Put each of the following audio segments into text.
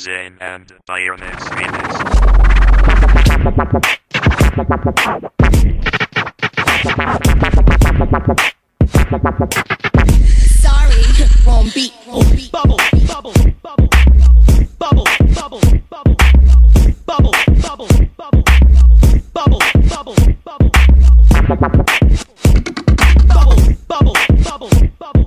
Zane and Bayonet Venus. Sorry, wrong beat, wrong beat. Bubble, bubble, bubble, bubble, bubble, bubble, bubble, bubble, bubble, bubble, bubble, bubble, bubble, bubble, bubble, bubble.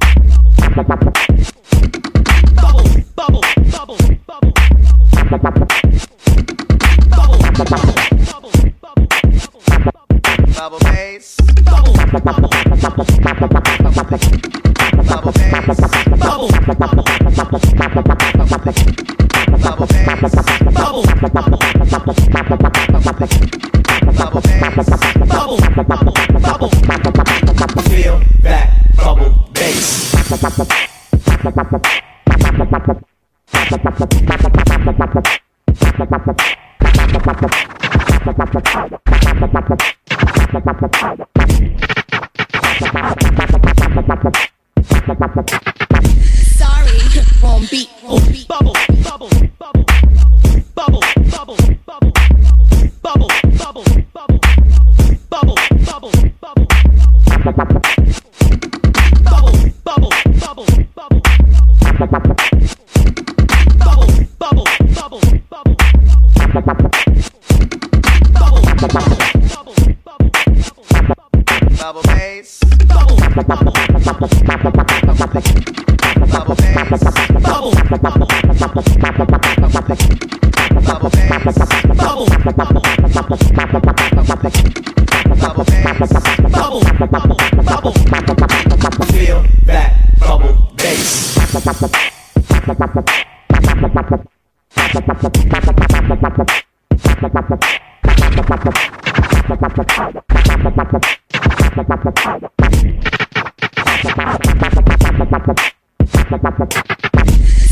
Feel that bubble bass. Bubble.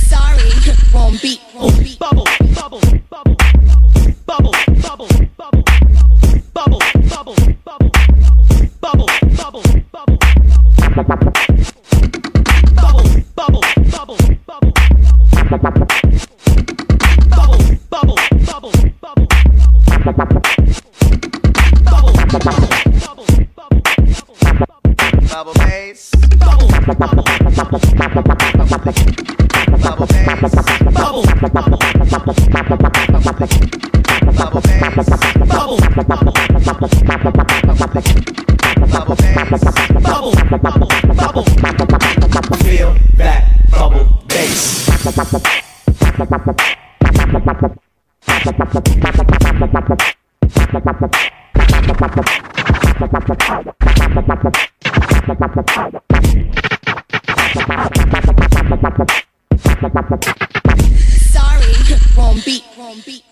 Sorry, wrong beat, wrong beat. Bubble. Feel that bubble bass. beat.